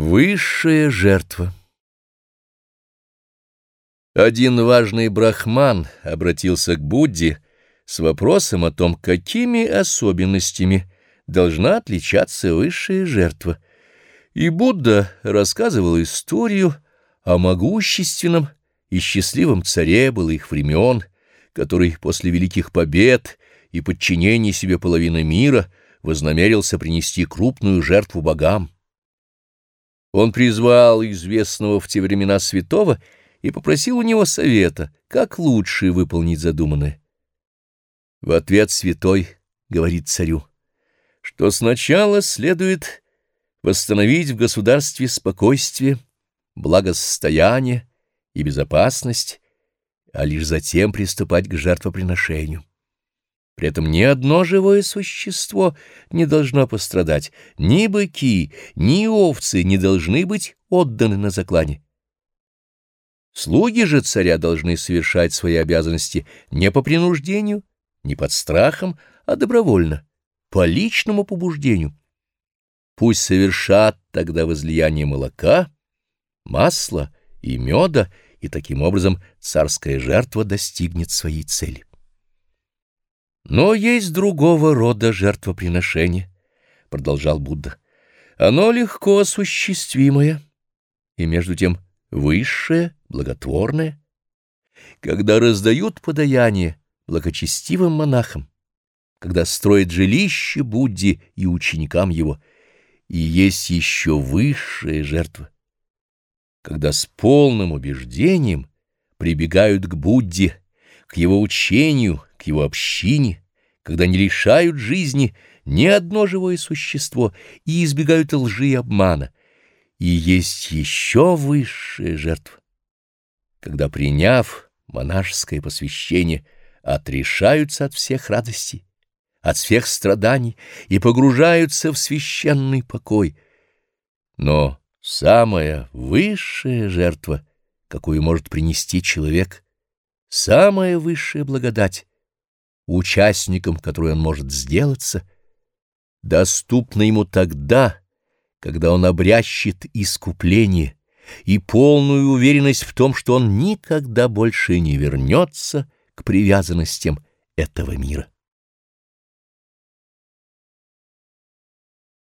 Высшая жертва Один важный брахман обратился к Будде с вопросом о том, какими особенностями должна отличаться высшая жертва. И Будда рассказывал историю о могущественном и счастливом царе былых времен, который после великих побед и подчинения себе половины мира вознамерился принести крупную жертву богам. Он призвал известного в те времена святого и попросил у него совета, как лучше выполнить задуманное. В ответ святой говорит царю, что сначала следует восстановить в государстве спокойствие, благосостояние и безопасность, а лишь затем приступать к жертвоприношению. При этом ни одно живое существо не должно пострадать, ни быки, ни овцы не должны быть отданы на заклане. Слуги же царя должны совершать свои обязанности не по принуждению, не под страхом, а добровольно, по личному побуждению. Пусть совершат тогда возлияние молока, масла и меда, и таким образом царская жертва достигнет своей цели. Но есть другого рода жертвоприношение, — продолжал Будда. Оно легко осуществимое и, между тем, высшее, благотворное. Когда раздают подаяние благочестивым монахам, когда строят жилище Будде и ученикам его, и есть еще высшая жертва, когда с полным убеждением прибегают к Будде, к его учению, к его общине, когда не лишают жизни ни одно живое существо и избегают лжи и обмана. И есть еще высшая жертва, когда, приняв монашеское посвящение, отрешаются от всех радостей, от всех страданий и погружаются в священный покой. Но самая высшая жертва, какую может принести человек, самая высшая благодать, участником которой он может сделаться, доступна ему тогда, когда он обрящет искупление и полную уверенность в том, что он никогда больше не вернется к привязанностям этого мира.